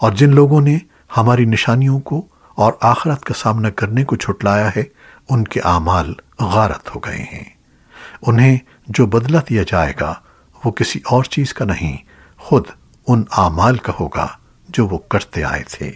اور جن لوگوں نے ہماری نشانیوں کو اور آخرت کا سامنا کرنے کو چھٹلایا ہے، ان کے اعمال غارت ہو گئے ہیں۔ انہیں جو بدلہ دیا جائے گا، وہ کسی اور چیز کا نہیں، خود ان اعمال کا ہوگا جو وہ کرتے آئے تھے۔